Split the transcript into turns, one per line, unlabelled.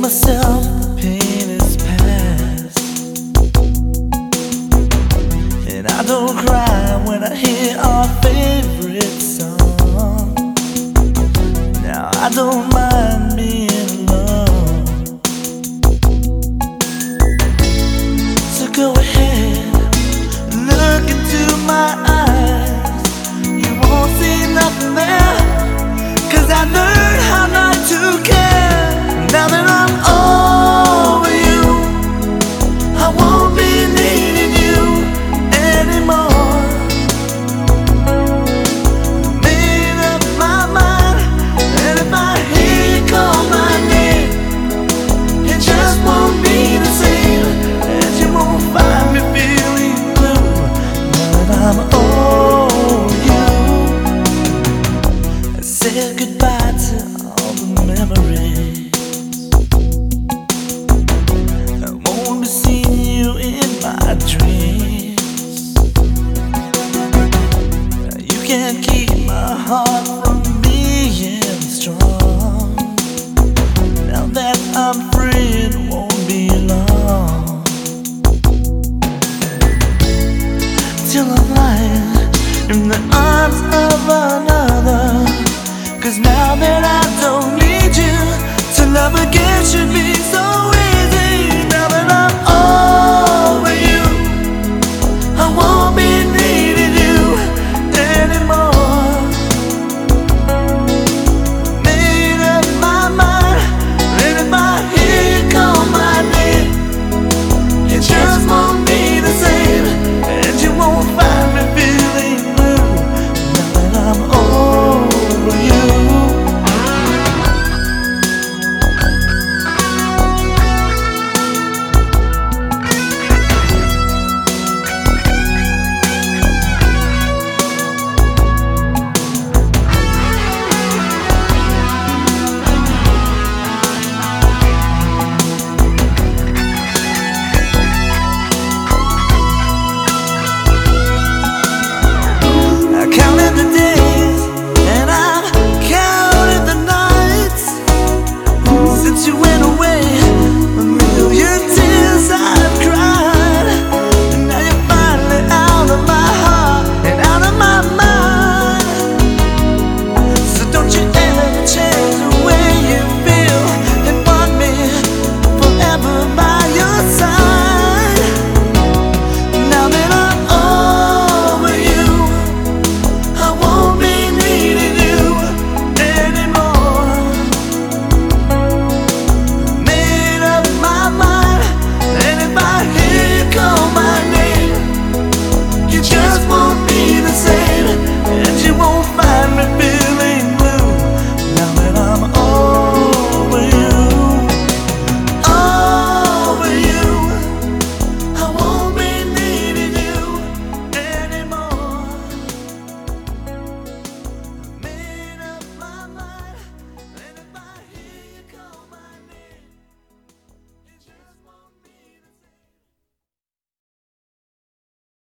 myself the pain is past. And I don't cry when I hear our favorite song. Now I don't mind can't keep my heart from being strong. Now that I'm free, it won't be long till I'm lying in the arms of an